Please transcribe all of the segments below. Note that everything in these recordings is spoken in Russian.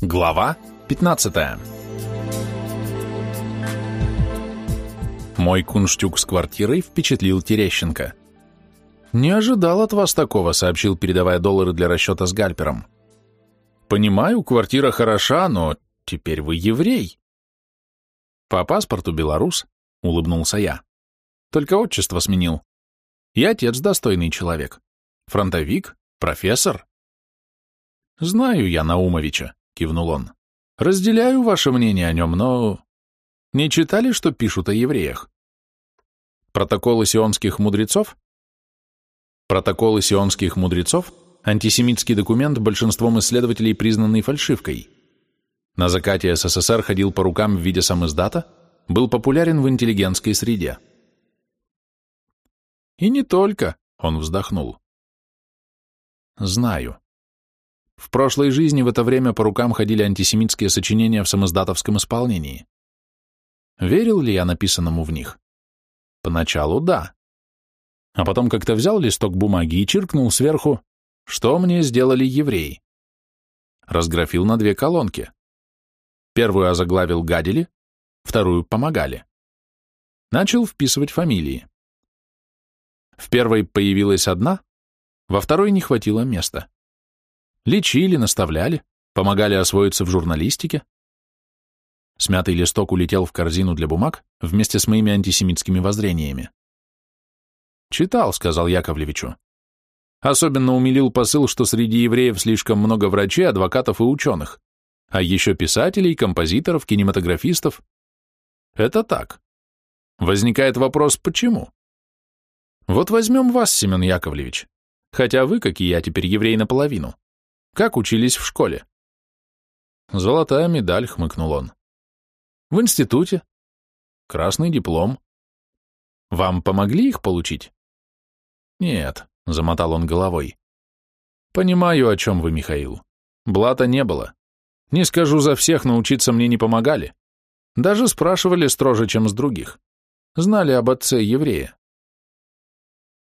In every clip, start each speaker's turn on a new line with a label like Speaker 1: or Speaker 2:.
Speaker 1: Глава 15 Мой кунштюк с квартирой впечатлил Терещенко. «Не ожидал от вас такого», — сообщил, передавая доллары для расчета с Гальпером. «Понимаю, квартира хороша, но теперь вы еврей». «По паспорту белорус», — улыбнулся я. «Только отчество сменил. И отец достойный человек. Фронтовик, профессор». «Знаю я Наумовича», — кивнул он. «Разделяю ваше мнение о нем, но...» «Не читали, что пишут о евреях?» «Протоколы сионских мудрецов?» Протоколы сионских мудрецов – антисемитский документ, большинством исследователей признанный фальшивкой. На закате СССР ходил по рукам в виде самиздата, был популярен в интеллигентской среде. «И не только», — он вздохнул. «Знаю. В прошлой жизни в это время по рукам ходили антисемитские сочинения в самоздатовском исполнении. Верил ли я написанному в них? Поначалу да. А потом как-то взял листок бумаги и чиркнул сверху «Что мне сделали евреи?» Разграфил на две колонки. Первую озаглавил «Гадили», вторую «Помогали». Начал вписывать фамилии. В первой появилась одна, во второй не хватило места. Лечили, наставляли, помогали освоиться в журналистике. Смятый листок улетел в корзину для бумаг вместе с моими антисемитскими воззрениями. «Читал», — сказал Яковлевичу. Особенно умилил посыл, что среди евреев слишком много врачей, адвокатов и ученых, а еще писателей, композиторов, кинематографистов. Это так. Возникает вопрос, почему? Вот возьмем вас, Семен Яковлевич. Хотя вы, как и я, теперь еврей наполовину. Как учились в школе? Золотая медаль, хмыкнул он. В институте. Красный диплом. Вам помогли их получить? Нет, замотал он головой. Понимаю, о чем вы, Михаил. Блата не было. Не скажу за всех, но учиться мне не помогали. Даже спрашивали строже, чем с других. Знали об отце еврея.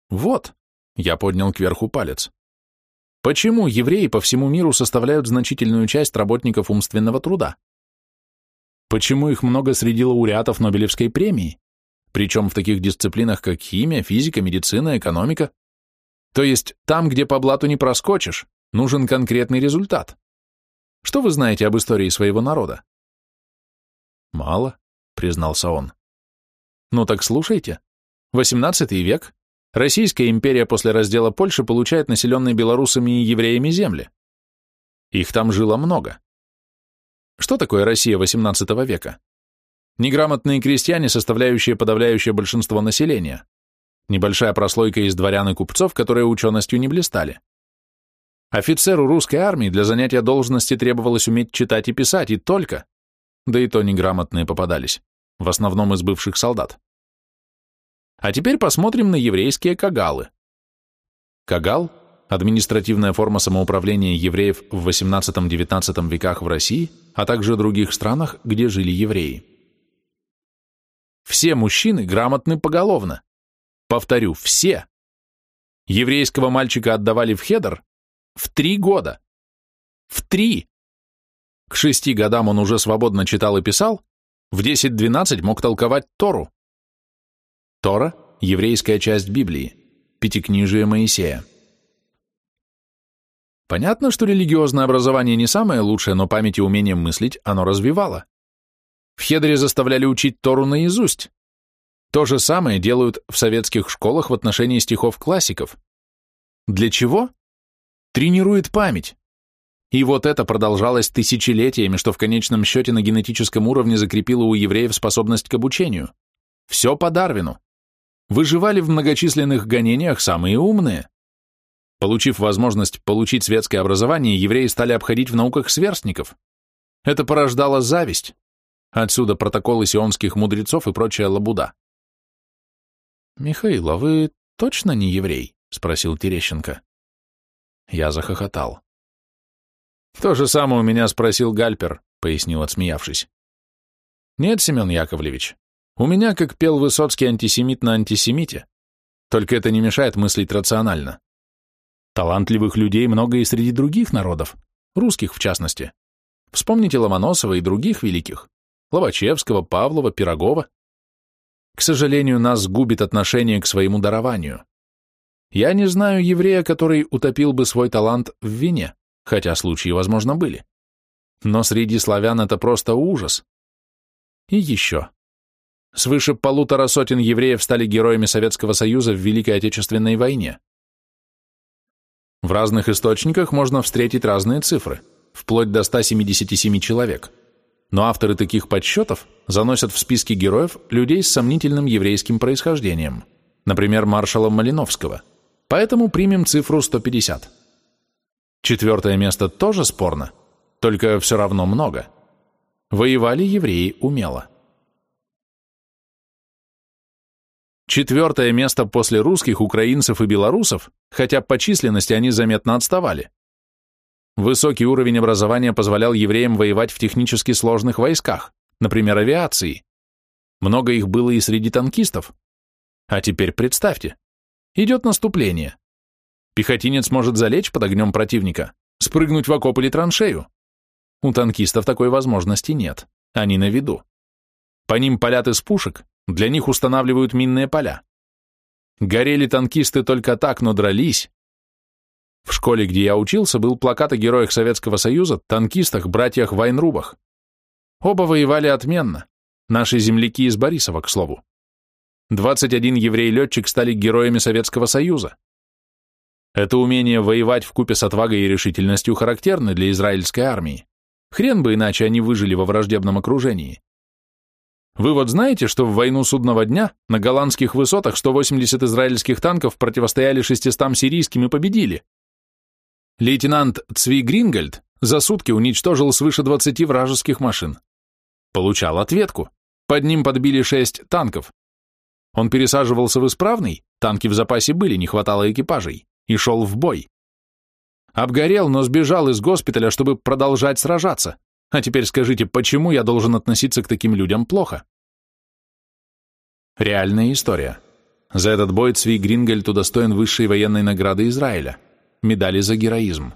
Speaker 1: Вот, я поднял кверху палец. Почему евреи по всему миру составляют значительную часть работников умственного труда? Почему их много среди лауреатов Нобелевской премии? Причем в таких дисциплинах, как химия, физика, медицина, экономика. То есть там, где по блату не проскочишь, нужен конкретный результат. Что вы знаете об истории своего народа? Мало, признался он. Ну так слушайте. 18 век, Российская империя после раздела Польши получает населенные белорусами и евреями земли. Их там жило много. Что такое Россия XVIII века? Неграмотные крестьяне, составляющие подавляющее большинство населения. Небольшая прослойка из дворян и купцов, которые ученостью не блистали. Офицеру русской армии для занятия должности требовалось уметь читать и писать, и только. Да и то неграмотные попадались, в основном из бывших солдат. А теперь посмотрим на еврейские кагалы. Кагал – административная форма самоуправления евреев в XVIII-XIX веках в России, а также других странах, где жили евреи. Все мужчины грамотны поголовно. Повторю, все. Еврейского мальчика отдавали в хедер в три года. В три. К шести годам он уже свободно читал и писал, в 10-12 мог толковать Тору. Тора – еврейская часть Библии, Пятикнижие Моисея. Понятно, что религиозное образование не самое лучшее, но память и умение мыслить оно развивало. В Хедре заставляли учить Тору наизусть. То же самое делают в советских школах в отношении стихов классиков. Для чего? Тренирует память. И вот это продолжалось тысячелетиями, что в конечном счете на генетическом уровне закрепило у евреев способность к обучению. Все по Дарвину выживали в многочисленных гонениях самые умные. Получив возможность получить светское образование, евреи стали обходить в науках сверстников. Это порождало зависть. Отсюда протоколы сионских мудрецов и прочая лабуда. «Михаил, а вы точно не еврей?» — спросил Терещенко. Я захохотал. «То же самое у меня спросил Гальпер», — пояснил, отсмеявшись. «Нет, Семен Яковлевич, у меня, как пел Высоцкий, антисемит на антисемите. Только это не мешает мыслить рационально. Талантливых людей много и среди других народов, русских в частности. Вспомните Ломоносова и других великих, Ловачевского, Павлова, Пирогова. К сожалению, нас губит отношение к своему дарованию. Я не знаю еврея, который утопил бы свой талант в вине, хотя случаи, возможно, были. Но среди славян это просто ужас. И еще. Свыше полутора сотен евреев стали героями Советского Союза в Великой Отечественной войне. В разных источниках можно встретить разные цифры, вплоть до 177 человек. Но авторы таких подсчетов заносят в списки героев людей с сомнительным еврейским происхождением, например, маршала Малиновского. Поэтому примем цифру 150. Четвертое место тоже спорно, только все равно много. Воевали евреи умело. Четвертое место после русских, украинцев и белорусов, хотя по численности они заметно отставали. Высокий уровень образования позволял евреям воевать в технически сложных войсках, например, авиации. Много их было и среди танкистов. А теперь представьте, идет наступление. Пехотинец может залечь под огнем противника, спрыгнуть в окоп или траншею. У танкистов такой возможности нет, они на виду. По ним палят из пушек, для них устанавливают минные поля. Горели танкисты только так, но дрались. В школе, где я учился, был плакат о героях Советского Союза, танкистах, братьях Вайнрубах. Оба воевали отменно. Наши земляки из Борисова, к слову. 21 еврей-летчик стали героями Советского Союза. Это умение воевать в купе с отвагой и решительностью характерны для израильской армии. Хрен бы иначе они выжили во враждебном окружении. Вы вот знаете, что в войну судного дня на голландских высотах 180 израильских танков противостояли 600 сирийским и победили? Лейтенант Цви Грингольд за сутки уничтожил свыше 20 вражеских машин. Получал ответку. Под ним подбили 6 танков. Он пересаживался в исправный, танки в запасе были, не хватало экипажей, и шел в бой. Обгорел, но сбежал из госпиталя, чтобы продолжать сражаться. А теперь скажите, почему я должен относиться к таким людям плохо? Реальная история. За этот бой Цви Грингельд удостоен высшей военной награды Израиля – медали за героизм.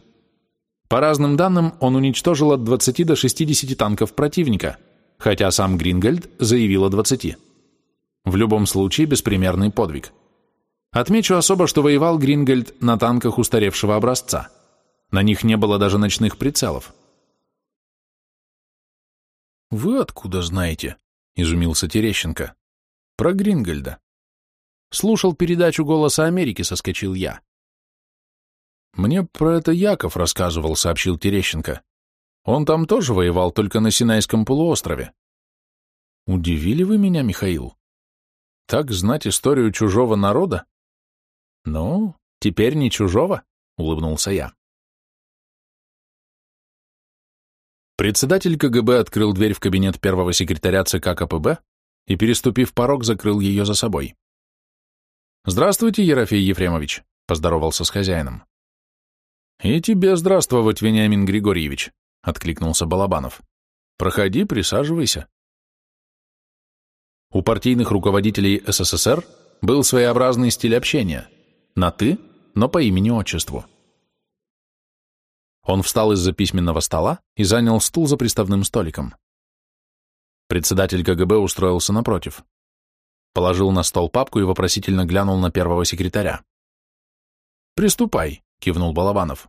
Speaker 1: По разным данным, он уничтожил от 20 до 60 танков противника, хотя сам Грингельд заявил о 20. В любом случае, беспримерный подвиг. Отмечу особо, что воевал Грингельд на танках устаревшего образца. На них не было даже ночных прицелов. «Вы откуда знаете?» — изумился Терещенко. «Про Грингольда». «Слушал передачу «Голоса Америки», — соскочил я. «Мне про это Яков рассказывал», — сообщил Терещенко. «Он там тоже воевал, только на Синайском полуострове». «Удивили вы меня, Михаил? Так знать историю чужого народа?» «Ну, теперь не чужого», — улыбнулся я. Председатель КГБ открыл дверь в кабинет первого секретаря ЦК КПБ и, переступив порог, закрыл ее за собой. «Здравствуйте, Ерофей Ефремович», — поздоровался с хозяином. «И тебе здравствовать, Вениамин Григорьевич», — откликнулся Балабанов. «Проходи, присаживайся». У партийных руководителей СССР был своеобразный стиль общения. На «ты», но по имени-отчеству. Он встал из-за письменного стола и занял стул за приставным столиком. Председатель КГБ устроился напротив. Положил на стол папку и вопросительно глянул на первого секретаря. «Приступай», — кивнул Балабанов.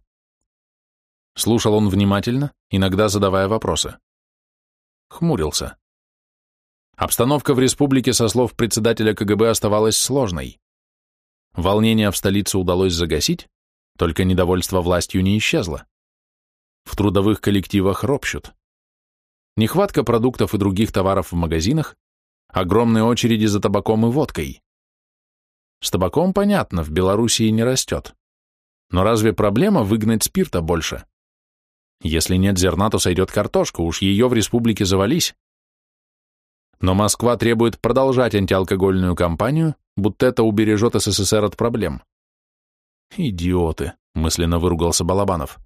Speaker 1: Слушал он внимательно, иногда задавая вопросы. Хмурился. Обстановка в республике со слов председателя КГБ оставалась сложной. Волнение в столице удалось загасить, только недовольство властью не исчезло. В трудовых коллективах ропщут. Нехватка продуктов и других товаров в магазинах, огромные очереди за табаком и водкой. С табаком, понятно, в Белоруссии не растет. Но разве проблема выгнать спирта больше? Если нет зерна, то сойдет картошка, уж ее в республике завались. Но Москва требует продолжать антиалкогольную кампанию, будто это убережет СССР от проблем. «Идиоты», — мысленно выругался Балабанов.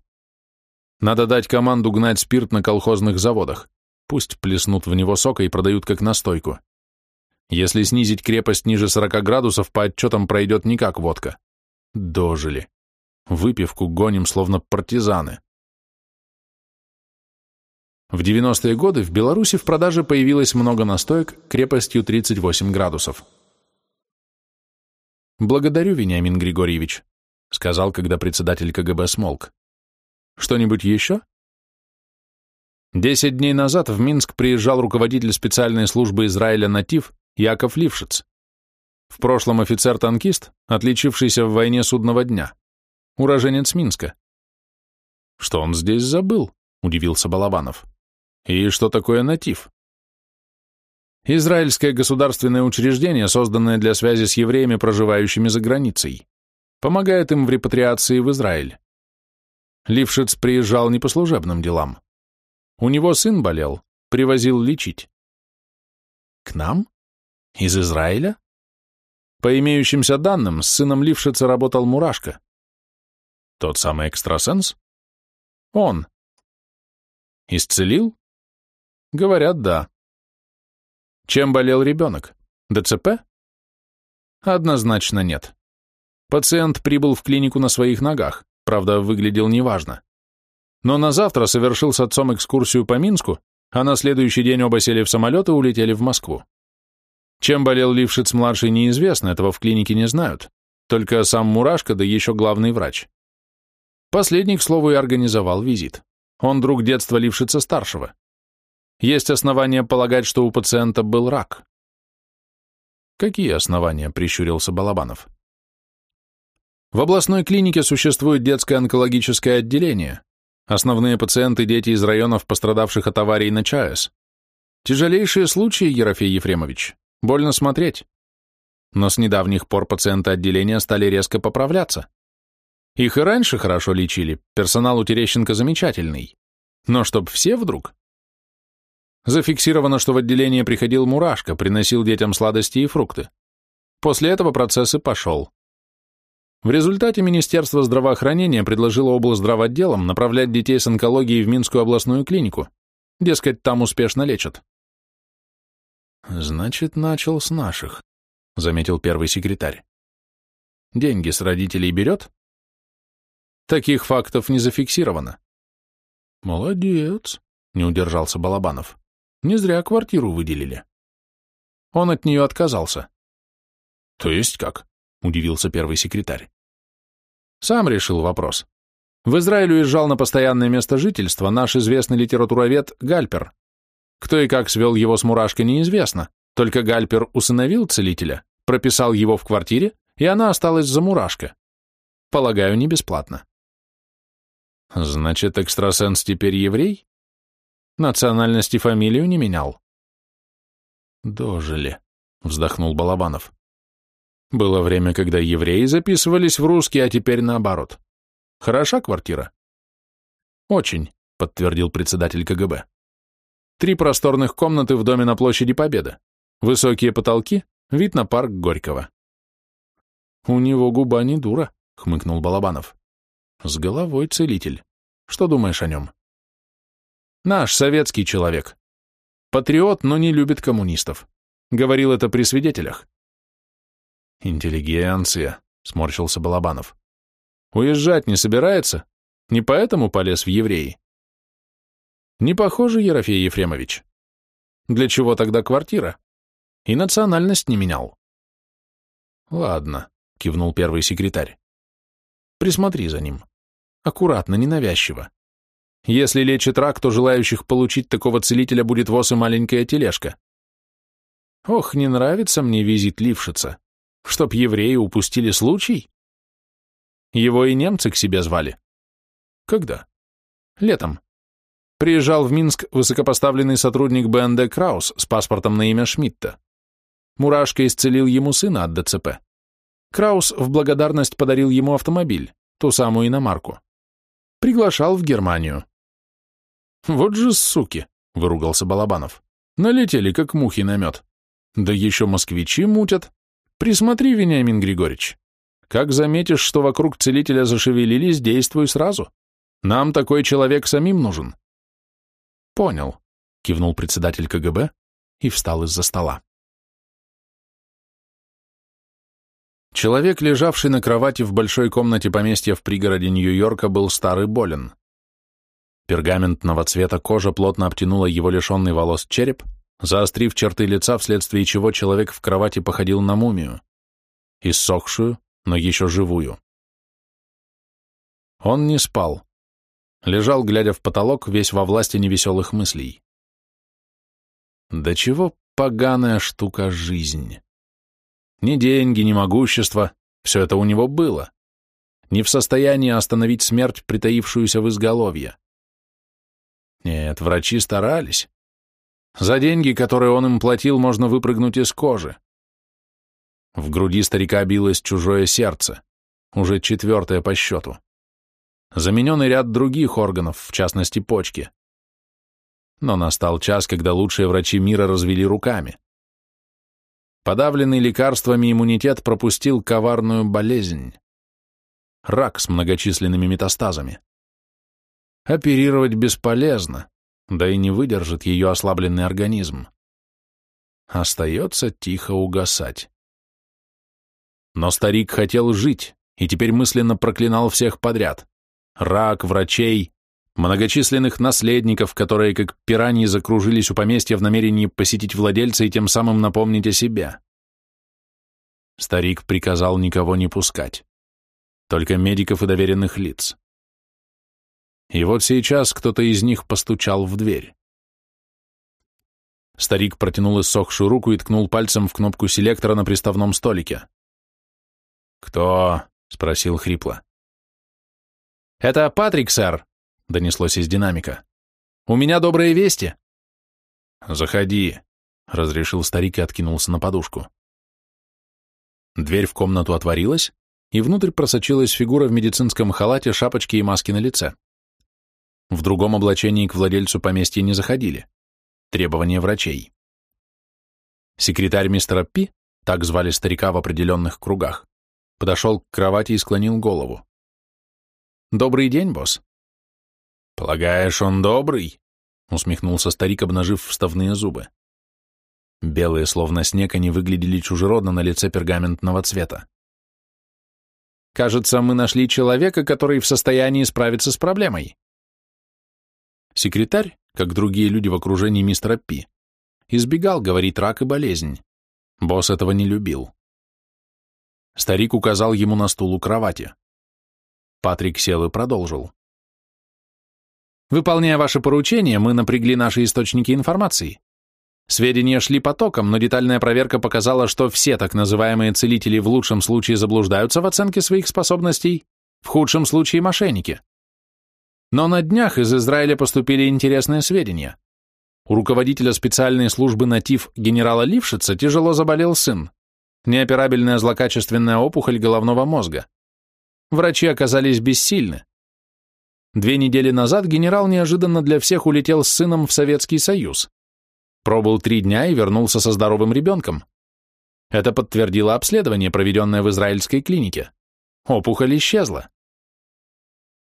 Speaker 1: Надо дать команду гнать спирт на колхозных заводах. Пусть плеснут в него сока и продают как настойку. Если снизить крепость ниже 40 градусов, по отчетам пройдет не как водка. Дожили. Выпивку гоним, словно партизаны. В 90-е годы в Беларуси в продаже появилось много настоек крепостью 38 градусов. «Благодарю, Вениамин Григорьевич», — сказал, когда председатель КГБ смолк. «Что-нибудь еще?» Десять дней назад в Минск приезжал руководитель специальной службы Израиля «Натив» Яков Лившиц. В прошлом офицер-танкист, отличившийся в войне судного дня. Уроженец Минска. «Что он здесь забыл?» — удивился Балабанов. «И что такое «Натив»?» Израильское государственное учреждение, созданное для связи с евреями, проживающими за границей. Помогает им в репатриации в Израиль. Лившиц приезжал не по служебным делам. У него сын болел, привозил лечить. К нам? Из Израиля? По имеющимся данным, с сыном Лившица работал Мурашко. Тот самый экстрасенс? Он. Исцелил? Говорят, да. Чем болел ребенок? ДЦП? Однозначно нет. Пациент прибыл в клинику на своих ногах, правда, выглядел неважно. Но на завтра совершил с отцом экскурсию по Минску, а на следующий день оба сели в самолет и улетели в Москву. Чем болел Лившиц-младший, неизвестно, этого в клинике не знают. Только сам Мурашко, да еще главный врач. Последний, к слову, и организовал визит. Он друг детства Лившица-старшего. Есть основания полагать, что у пациента был рак. Какие основания, прищурился Балабанов. В областной клинике существует детское онкологическое отделение, Основные пациенты – дети из районов, пострадавших от аварий на ЧАЭС. Тяжелейшие случаи, Ерофей Ефремович. Больно смотреть. Но с недавних пор пациенты отделения стали резко поправляться. Их и раньше хорошо лечили, персонал у Терещенко замечательный. Но чтоб все вдруг? Зафиксировано, что в отделение приходил Мурашка, приносил детям сладости и фрукты. После этого процесс и пошел. В результате Министерство здравоохранения предложило облздравотделам направлять детей с онкологией в Минскую областную клинику. Дескать, там успешно лечат. «Значит, начал с наших», — заметил первый секретарь. «Деньги с родителей берет?» «Таких фактов не зафиксировано». «Молодец», — не удержался Балабанов. «Не зря квартиру выделили». Он от нее отказался. «То есть как?» — удивился первый секретарь. «Сам решил вопрос. В Израиль уезжал на постоянное место жительства наш известный литературовед Гальпер. Кто и как свел его с Мурашкой, неизвестно, только Гальпер усыновил целителя, прописал его в квартире, и она осталась за Мурашка. Полагаю, не бесплатно». «Значит, экстрасенс теперь еврей?» Национальность и фамилию не менял. «Дожили», — вздохнул Балабанов. Было время, когда евреи записывались в русский, а теперь наоборот. Хороша квартира? Очень, подтвердил председатель КГБ. Три просторных комнаты в доме на площади Победы. Высокие потолки, вид на парк Горького. У него губа не дура, хмыкнул Балабанов. С головой целитель. Что думаешь о нем? Наш советский человек. Патриот, но не любит коммунистов. Говорил это при свидетелях. «Интеллигенция», — сморщился Балабанов. «Уезжать не собирается? Не поэтому полез в евреи?» «Не похоже, Ерофей Ефремович. Для чего тогда квартира? И национальность не менял». «Ладно», — кивнул первый секретарь. «Присмотри за ним. Аккуратно, ненавязчиво. Если лечит рак, то желающих получить такого целителя будет воз и маленькая тележка. Ох, не нравится мне визит Лившица. Чтоб евреи упустили случай? Его и немцы к себе звали. Когда? Летом. Приезжал в Минск высокопоставленный сотрудник БНД Краус с паспортом на имя Шмидта. Мурашка исцелил ему сына от ДЦП. Краус в благодарность подарил ему автомобиль, ту самую иномарку. Приглашал в Германию. «Вот же суки!» — выругался Балабанов. «Налетели, как мухи на мед. Да еще москвичи мутят. Присмотри, Вениамин Григорьевич. Как заметишь, что вокруг целителя зашевелились, действуй сразу. Нам такой человек самим нужен. Понял, кивнул председатель КГБ и встал из-за стола. Человек, лежавший на кровати в большой комнате поместья в пригороде Нью-Йорка, был старый болен. Пергаментного цвета кожа плотно обтянула его лишенный волос череп, заострив черты лица, вследствие чего человек в кровати походил на мумию, иссохшую, но еще живую. Он не спал. Лежал, глядя в потолок, весь во власти невеселых мыслей. Да чего поганая штука жизнь. Ни деньги, ни могущество, все это у него было. Не в состоянии остановить смерть, притаившуюся в изголовье. Нет, врачи старались. За деньги, которые он им платил, можно выпрыгнуть из кожи. В груди старика билось чужое сердце, уже четвертое по счету. Замененный ряд других органов, в частности почки. Но настал час, когда лучшие врачи мира развели руками. Подавленный лекарствами иммунитет пропустил коварную болезнь. Рак с многочисленными метастазами. Оперировать бесполезно, да и не выдержит ее ослабленный организм. Остается тихо угасать. Но старик хотел жить и теперь мысленно проклинал всех подряд. Рак, врачей, многочисленных наследников, которые как пираньи закружились у поместья в намерении посетить владельца и тем самым напомнить о себе. Старик приказал никого не пускать, только медиков и доверенных лиц. И вот сейчас кто-то из них постучал в дверь. Старик протянул иссохшую руку и ткнул пальцем в кнопку селектора на приставном столике. «Кто?» — спросил хрипло. «Это Патрик, сэр», донеслось из динамика. «У меня добрые вести!» «Заходи», — разрешил старик и откинулся на подушку. Дверь в комнату отворилась, и внутрь просочилась фигура в медицинском халате, шапочке и маске на лице. В другом облачении к владельцу поместья не заходили. Требования врачей. Секретарь мистера Пи, так звали старика в определенных кругах, подошел к кровати и склонил голову. «Добрый день, босс. «Полагаешь, он добрый?» — усмехнулся старик, обнажив вставные зубы. Белые, словно снег, они выглядели чужеродно на лице пергаментного цвета. «Кажется, мы нашли человека, который в состоянии справиться с проблемой». Секретарь, как другие люди в окружении мистера Пи, избегал говорить рак и болезнь. Босс этого не любил. Старик указал ему на стул у кровати. Патрик сел и продолжил. Выполняя ваше поручение, мы напрягли наши источники информации. Сведения шли потоком, но детальная проверка показала, что все так называемые целители в лучшем случае заблуждаются в оценке своих способностей, в худшем случае мошенники. Но на днях из Израиля поступили интересные сведения. У руководителя специальной службы «Натив» генерала Лившица тяжело заболел сын. Неоперабельная злокачественная опухоль головного мозга. Врачи оказались бессильны. Две недели назад генерал неожиданно для всех улетел с сыном в Советский Союз. Пробыл три дня и вернулся со здоровым ребенком. Это подтвердило обследование, проведенное в израильской клинике. Опухоль исчезла.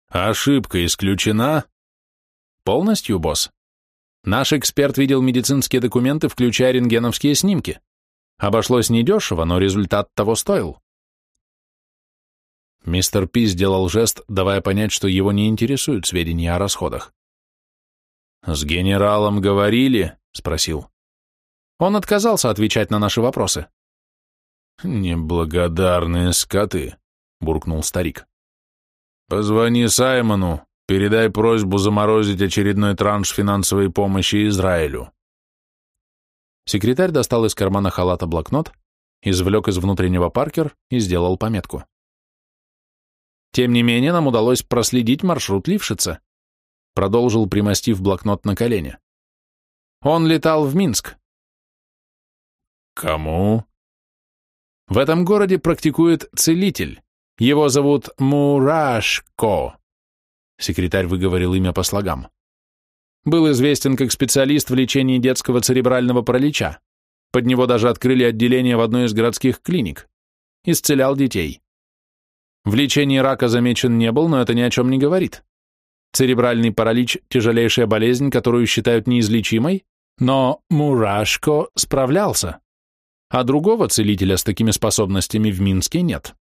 Speaker 1: Ошибка исключена? Полностью, босс. Наш эксперт видел медицинские документы, включая рентгеновские снимки. Обошлось недешево, но результат того стоил. Мистер Пи сделал жест, давая понять, что его не интересуют сведения о расходах. «С генералом говорили?» — спросил. Он отказался отвечать на наши вопросы. «Неблагодарные скоты», — буркнул старик. «Позвони Саймону, передай просьбу заморозить очередной транш финансовой помощи Израилю». Секретарь достал из кармана халата блокнот, извлек из внутреннего паркер и сделал пометку. Тем не менее, нам удалось проследить маршрут Лившица. Продолжил, примостив блокнот на колени. Он летал в Минск. Кому? В этом городе практикует целитель. Его зовут Мурашко. Секретарь выговорил имя по слогам. Был известен как специалист в лечении детского церебрального паралича. Под него даже открыли отделение в одной из городских клиник. Исцелял детей. В лечении рака замечен не был, но это ни о чем не говорит. Церебральный паралич – тяжелейшая болезнь, которую считают неизлечимой, но Мурашко справлялся. а другого целителя с такими способностями в Минске нет.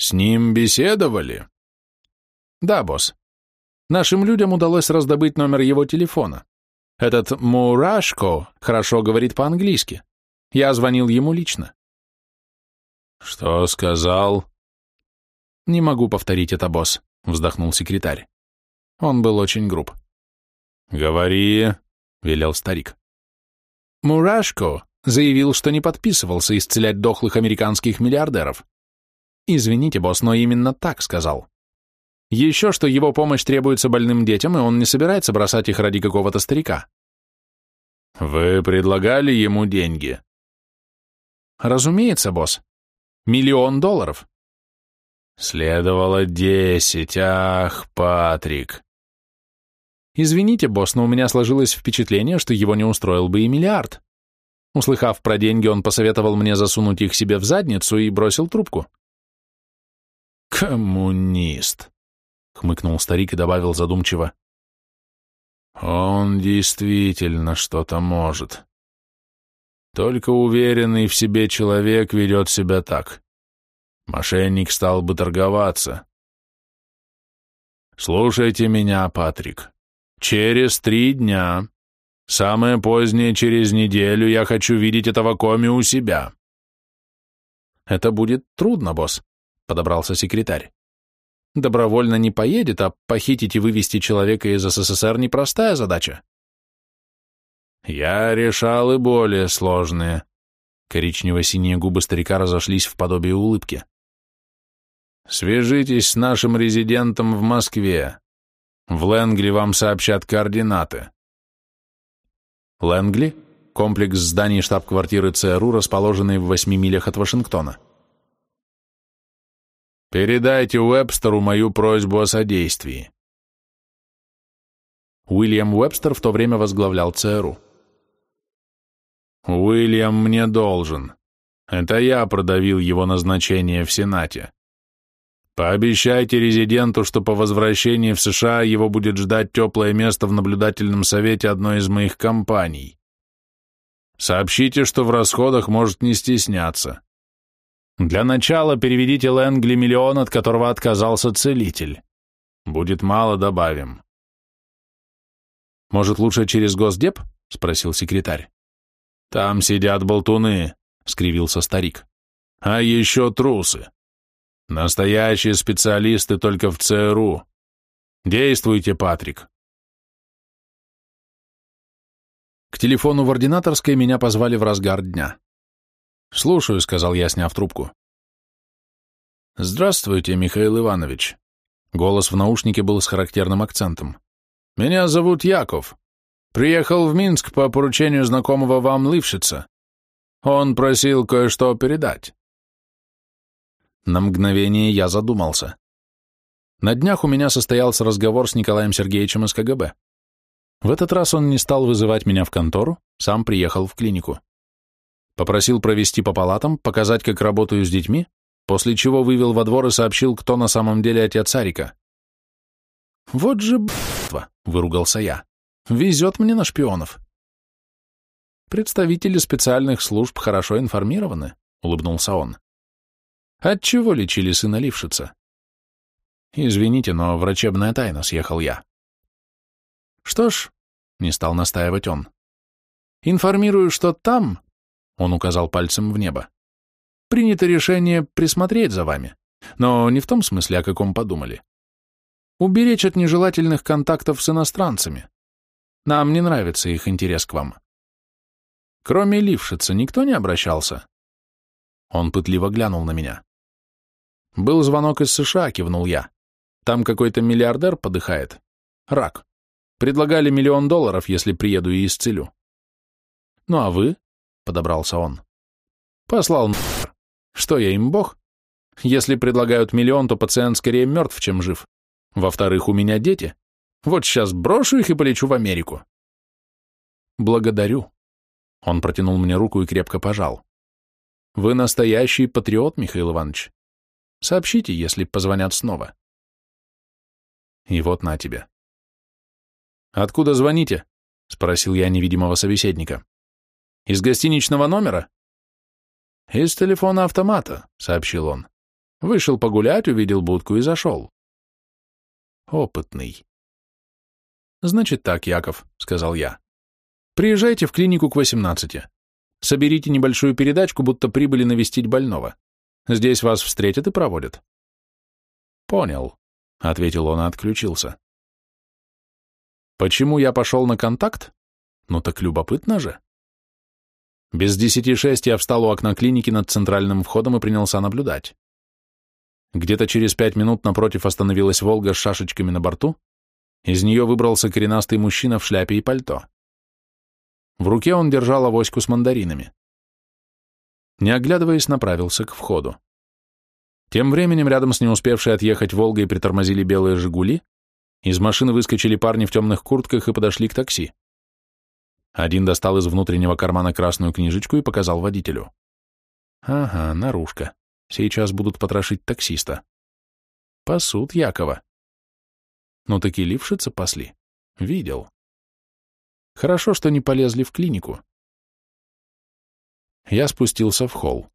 Speaker 2: С ним беседовали?
Speaker 1: Да, босс. Нашим людям удалось раздобыть номер его телефона. Этот Мурашко хорошо говорит по-английски. Я звонил ему лично.
Speaker 2: Что сказал?
Speaker 1: Не могу повторить это, босс, вздохнул секретарь. Он был очень груб.
Speaker 2: Говори,
Speaker 1: велел старик. Мурашко заявил, что не подписывался исцелять дохлых американских миллиардеров. Извините, босс, но именно так сказал. Еще что его помощь требуется больным детям, и он не собирается бросать их ради какого-то старика.
Speaker 2: Вы предлагали ему деньги?
Speaker 1: Разумеется, босс. Миллион долларов.
Speaker 2: Следовало десять, ах, Патрик.
Speaker 1: Извините, босс, но у меня сложилось впечатление, что его не устроил бы и миллиард. Услыхав про деньги, он посоветовал мне засунуть их себе в задницу и бросил трубку.
Speaker 2: «Коммунист», — хмыкнул старик и добавил задумчиво. «Он действительно что-то может. Только уверенный в себе человек ведет себя так. Мошенник стал бы торговаться. Слушайте меня, Патрик. Через три дня, самое позднее через неделю, я хочу видеть этого коми у себя.
Speaker 1: Это будет трудно, босс, подобрался секретарь. Добровольно не поедет, а похитить и вывести человека из СССР непростая задача.
Speaker 2: Я решал и более сложные.
Speaker 1: Коричнево-синие губы старика разошлись в подобие улыбки.
Speaker 2: Свяжитесь с нашим резидентом в Москве. В Лэнгли вам сообщат координаты.
Speaker 1: Лэнгли — комплекс зданий штаб-квартиры ЦРУ, расположенный в восьми милях от Вашингтона.
Speaker 2: Передайте Уэбстеру мою просьбу о содействии.
Speaker 1: Уильям Уэбстер в то время возглавлял ЦРУ.
Speaker 2: Уильям мне должен. Это я продавил его назначение в Сенате. Пообещайте резиденту, что по возвращении в США его будет ждать теплое место в наблюдательном совете одной из моих компаний. Сообщите, что в расходах может не стесняться. Для начала переведите Лэнгли миллион, от которого отказался целитель. Будет мало, добавим.
Speaker 1: Может, лучше через Госдеп? — спросил секретарь.
Speaker 2: «Там сидят болтуны», — скривился старик. «А еще трусы. Настоящие специалисты только в ЦРУ. Действуйте, Патрик».
Speaker 1: К телефону в ординаторской меня позвали в разгар дня. «Слушаю», — сказал я, сняв трубку.
Speaker 2: «Здравствуйте, Михаил Иванович».
Speaker 1: Голос в наушнике был с характерным акцентом.
Speaker 2: «Меня зовут Яков. Приехал в Минск по поручению знакомого вам Лившица. Он просил кое-что передать.
Speaker 1: На мгновение я задумался. На днях у меня состоялся разговор с Николаем Сергеевичем из КГБ. В этот раз он не стал вызывать меня в контору, сам приехал в клинику. Попросил провести по палатам, показать, как работаю с детьми, после чего вывел во двор и сообщил, кто на самом деле отец Арика. «Вот же б***ство!» — выругался я. Везет мне на шпионов. Представители специальных служб хорошо информированы, улыбнулся он. Отчего лечили сына Лившица? Извините, но врачебная тайна, съехал я. Что ж, не стал настаивать он. Информирую, что там, он указал пальцем в небо, принято решение присмотреть за вами, но не в том смысле, о каком подумали. Уберечь от нежелательных контактов с иностранцами. Нам не нравится их интерес к вам. Кроме Лившица никто не обращался? Он пытливо глянул на меня. Был звонок из США, кивнул я. Там какой-то миллиардер подыхает. Рак. Предлагали миллион долларов, если приеду и исцелю. Ну а вы? Подобрался он. Послал нахер. Что я им бог? Если предлагают миллион, то пациент скорее мертв, чем жив. Во-вторых, у меня дети. Вот сейчас брошу их и полечу в Америку. Благодарю. Он протянул мне руку и крепко пожал. Вы настоящий патриот, Михаил Иванович. Сообщите, если позвонят снова. И вот на тебе. Откуда звоните? Спросил я невидимого собеседника. Из гостиничного номера?» «Из телефона автомата», — сообщил он. «Вышел погулять, увидел будку и зашел». «Опытный». «Значит так, Яков», — сказал я. «Приезжайте в клинику к 18. Соберите небольшую передачку, будто прибыли навестить больного. Здесь вас встретят и проводят». «Понял», — ответил он и отключился. «Почему я пошел на контакт? Ну так любопытно же». Без десяти шесть я встал у окна клиники над центральным входом и принялся наблюдать. Где-то через пять минут напротив остановилась «Волга» с шашечками на борту, из нее выбрался коренастый мужчина в шляпе и пальто. В руке он держал авоську с мандаринами. Не оглядываясь, направился к входу. Тем временем рядом с не успевшей отъехать «Волгой» притормозили белые «Жигули», из машины выскочили парни в темных куртках и подошли к такси. Один достал из внутреннего кармана красную книжечку и показал водителю. Ага, наружка. Сейчас будут потрошить таксиста. Пасут Якова. Ну таки лившица пасли. Видел. Хорошо, что не полезли в клинику. Я спустился в холл.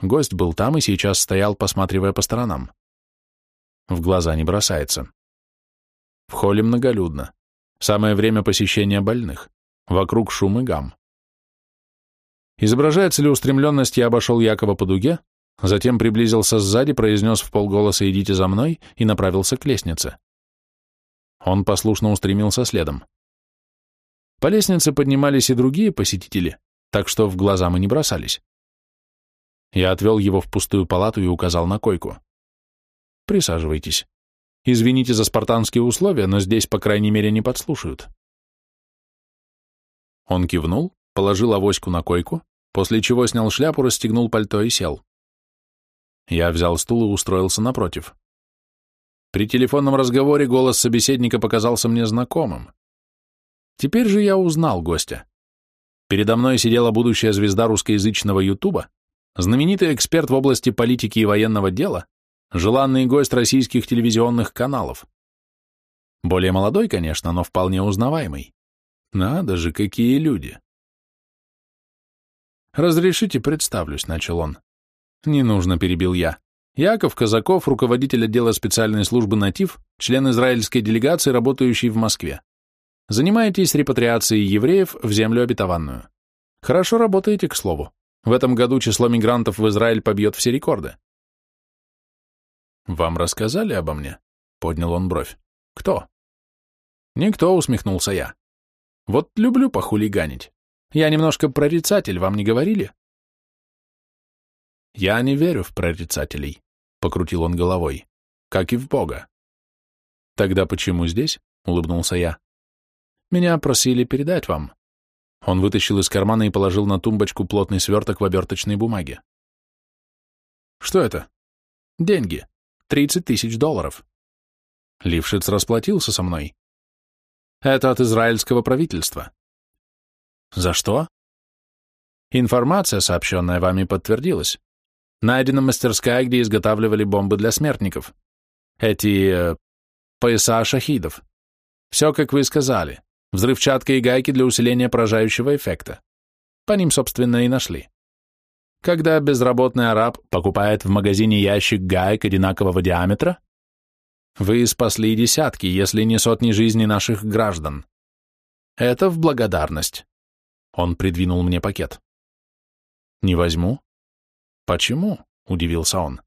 Speaker 1: Гость был там и сейчас стоял, посматривая по сторонам. В глаза не бросается. В холле многолюдно. Самое время посещения больных. Вокруг шум и гам. Изображая целеустремленность, я обошел Якова по дуге, затем приблизился сзади, произнес в полголоса «идите за мной» и направился к лестнице. Он послушно устремился следом. По лестнице поднимались и другие посетители, так что в глаза мы не бросались. Я отвел его в пустую палату и указал на койку. «Присаживайтесь. Извините за спартанские условия, но здесь, по крайней мере, не подслушают». Он кивнул, положил авоську на койку, после чего снял шляпу, расстегнул пальто и сел. Я взял стул и устроился напротив. При телефонном разговоре голос собеседника показался мне знакомым. Теперь же я узнал гостя. Передо мной сидела будущая звезда русскоязычного Ютуба, знаменитый эксперт в области политики и военного дела, желанный гость российских телевизионных каналов. Более молодой, конечно, но вполне узнаваемый. Надо же, какие люди. «Разрешите, представлюсь», — начал он. «Не нужно», — перебил я. Яков Казаков, руководитель отдела специальной службы «Натив», член израильской делегации, работающий в Москве. Занимаетесь репатриацией евреев в землю обетованную. Хорошо работаете, к слову. В этом году число мигрантов в Израиль побьет все рекорды. «Вам рассказали обо мне?» — поднял он бровь. «Кто?» «Никто», — усмехнулся я. Вот люблю похулиганить. Я немножко прорицатель, вам не говорили? Я не верю в прорицателей, покрутил он головой, как и в Бога. Тогда почему здесь? улыбнулся я. Меня просили передать вам. Он вытащил из кармана и положил на тумбочку плотный сверток в оберточной бумаге. Что это? Деньги. Тридцать тысяч долларов. Лившиц расплатился со мной. Это от израильского правительства. За что? Информация, сообщенная вами, подтвердилась. Найдена мастерская, где изготавливали бомбы для смертников. Эти... Э, пояса шахидов. Все, как вы сказали. Взрывчатка и гайки для усиления поражающего эффекта. По ним, собственно, и нашли. Когда безработный араб покупает в магазине ящик гаек одинакового диаметра, вы спасли десятки, если не сотни жизней наших граждан. Это в благодарность. Он придвинул мне пакет. Не возьму. Почему? Удивился он.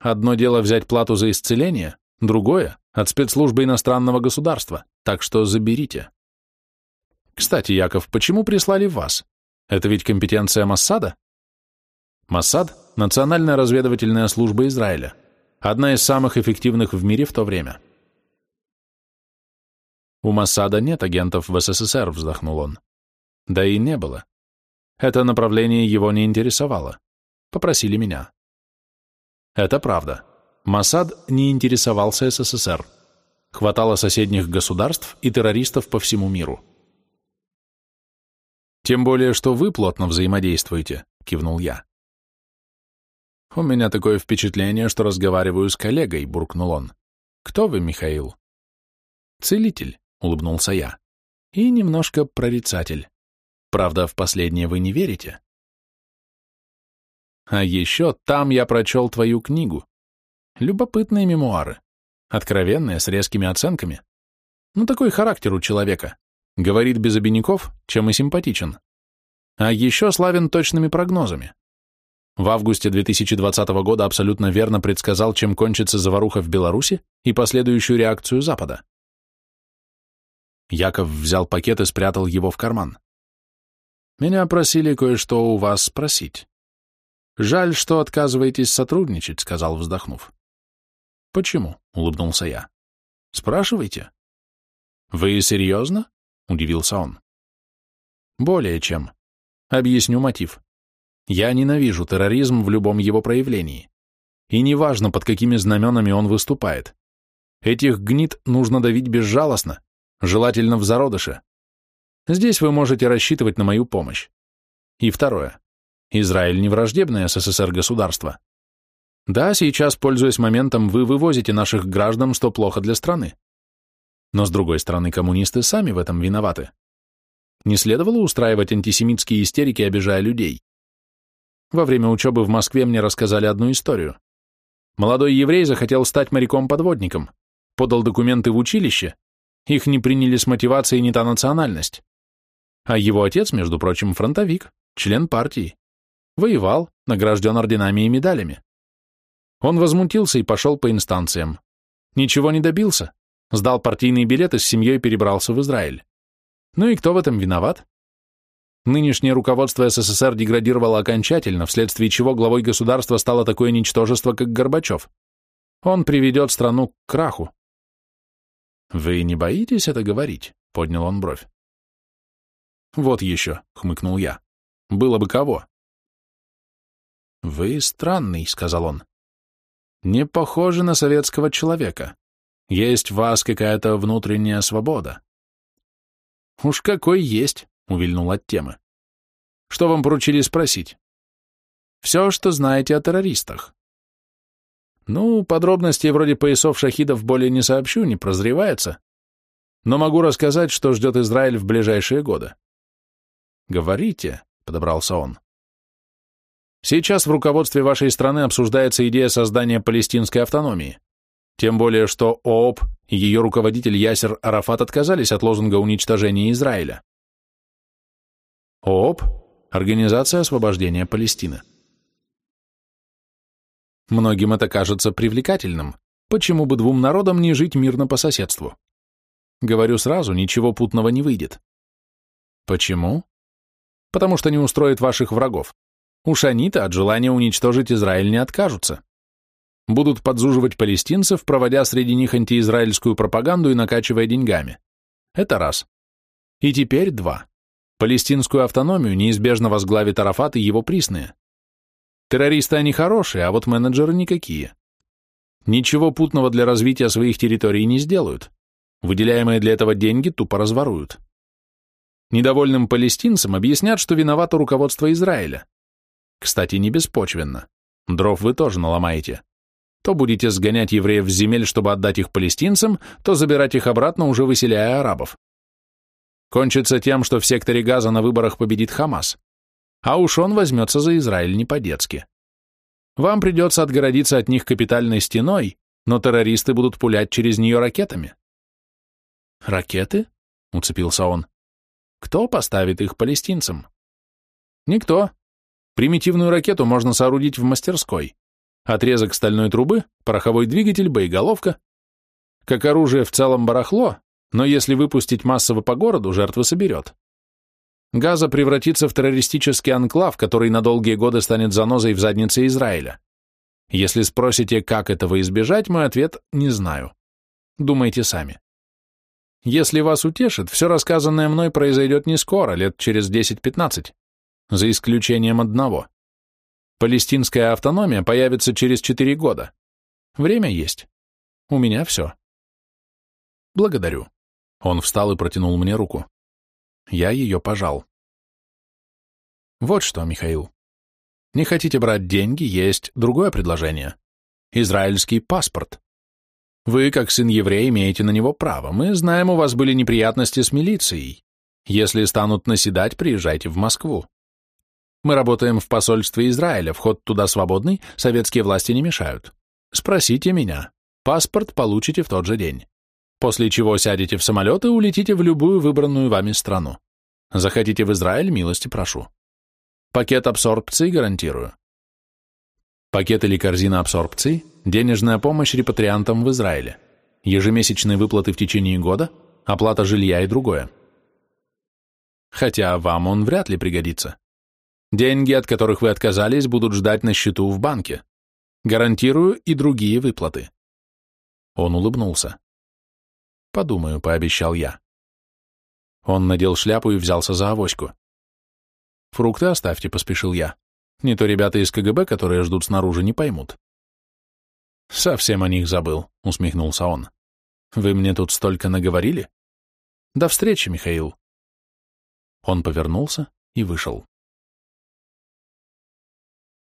Speaker 1: Одно дело взять плату за исцеление, другое — от спецслужбы иностранного государства, так что заберите. Кстати, Яков, почему прислали вас? Это ведь компетенция Моссада? Моссад — Национальная разведывательная служба Израиля одна из самых эффективных в мире в то время. У Массада нет агентов в СССР, вздохнул он. Да и не было. Это направление его не интересовало. Попросили меня. Это правда. Масад не интересовался СССР. Хватало соседних государств и террористов по всему миру. Тем более, что вы плотно взаимодействуете, кивнул я. «У меня такое впечатление, что разговариваю с коллегой», — буркнул он. «Кто вы, Михаил?» «Целитель», — улыбнулся я. «И немножко прорицатель. Правда, в последнее вы не верите. А еще там я прочел твою книгу. Любопытные мемуары. Откровенные, с резкими оценками. Ну, такой характер у человека. Говорит без обиняков, чем и симпатичен. А еще славен точными прогнозами. В августе 2020 года абсолютно верно предсказал, чем кончится заваруха в Беларуси и последующую реакцию Запада. Яков взял пакет и спрятал его в карман. «Меня просили кое-что у вас спросить. Жаль, что отказываетесь сотрудничать», — сказал, вздохнув. «Почему?» — улыбнулся я. «Спрашивайте». «Вы серьезно?» — удивился он. «Более чем. Объясню мотив. Я ненавижу терроризм в любом его проявлении. И неважно, под какими знаменами он выступает. Этих гнид нужно давить безжалостно, желательно в зародыше. Здесь вы можете рассчитывать на мою помощь. И второе. Израиль не враждебное СССР государство. Да, сейчас, пользуясь моментом, вы вывозите наших граждан, что плохо для страны. Но, с другой стороны, коммунисты сами в этом виноваты. Не следовало устраивать антисемитские истерики, обижая людей. Во время учебы в Москве мне рассказали одну историю. Молодой еврей захотел стать моряком-подводником, подал документы в училище, их не приняли с мотивацией не та национальность. А его отец, между прочим, фронтовик, член партии. Воевал, награжден орденами и медалями. Он возмутился и пошел по инстанциям. Ничего не добился, сдал партийный билет и с семьей перебрался в Израиль. Ну и кто в этом виноват? Нынешнее руководство СССР деградировало окончательно, вследствие чего главой государства стало такое ничтожество, как Горбачев. Он приведет страну к краху. «Вы не боитесь это говорить?» — поднял он бровь. «Вот еще», — хмыкнул я. «Было бы кого». «Вы странный», — сказал он. «Не похожи на советского человека. Есть в вас какая-то внутренняя свобода». «Уж какой есть», увильнул от темы. Что вам поручили спросить? Все, что знаете о террористах. Ну, подробностей вроде поясов шахидов более не сообщу, не прозревается. Но могу рассказать, что ждет Израиль в ближайшие годы. Говорите, подобрался он. Сейчас в руководстве вашей страны обсуждается идея создания палестинской автономии. Тем более, что ООП и ее руководитель Ясер Арафат отказались от лозунга уничтожения Израиля. ООП – Организация освобождения Палестины. Многим это кажется привлекательным. Почему бы двум народам не жить мирно по соседству? Говорю сразу, ничего путного не выйдет. Почему? Потому что не устроит ваших врагов. Уж они-то от желания уничтожить Израиль не откажутся. Будут подзуживать палестинцев, проводя среди них антиизраильскую пропаганду и накачивая деньгами. Это раз. И теперь два. Палестинскую автономию неизбежно возглавит Арафат и его присные. Террористы они хорошие, а вот менеджеры никакие. Ничего путного для развития своих территорий не сделают. Выделяемые для этого деньги тупо разворуют. Недовольным палестинцам объяснят, что виновато руководство Израиля. Кстати, не беспочвенно. Дров вы тоже наломаете. То будете сгонять евреев с земель, чтобы отдать их палестинцам, то забирать их обратно, уже выселяя арабов. Кончится тем, что в секторе Газа на выборах победит Хамас. А уж он возьмется за Израиль не по-детски. Вам придется отгородиться от них капитальной стеной, но террористы будут пулять через нее ракетами. Ракеты? Уцепился он. Кто поставит их палестинцам? Никто. Примитивную ракету можно соорудить в мастерской. Отрезок стальной трубы, пороховой двигатель, боеголовка. Как оружие в целом барахло, но если выпустить массово по городу, жертвы соберет. Газа превратится в террористический анклав, который на долгие годы станет занозой в заднице Израиля. Если спросите, как этого избежать, мой ответ – не знаю. Думайте сами. Если вас утешит, все рассказанное мной произойдет не скоро, лет через 10-15, за исключением одного. Палестинская автономия появится через 4 года. Время есть. У меня все. Благодарю. Он встал и протянул мне руку. Я ее пожал. Вот что, Михаил. Не хотите брать деньги, есть другое предложение. Израильский паспорт. Вы, как сын еврея, имеете на него право. Мы знаем, у вас были неприятности с милицией. Если станут наседать, приезжайте в Москву. Мы работаем в посольстве Израиля, вход туда свободный, советские власти не мешают. Спросите меня. Паспорт получите в тот же день. После чего сядете в самолет и улетите в любую выбранную вами страну. Захотите в Израиль, милости прошу. Пакет абсорбции гарантирую. Пакет или корзина абсорбции – денежная помощь репатриантам в Израиле, ежемесячные выплаты в течение года, оплата жилья и другое. Хотя вам он вряд ли пригодится. Деньги, от которых вы отказались, будут ждать на счету в банке. Гарантирую и другие выплаты. Он улыбнулся. Подумаю, пообещал я. Он надел шляпу и взялся за авоську. Фрукты оставьте, поспешил я. Не то ребята из КГБ, которые ждут снаружи, не поймут. Совсем о них забыл, усмехнулся он. Вы мне тут столько наговорили? До встречи, Михаил. Он повернулся и вышел.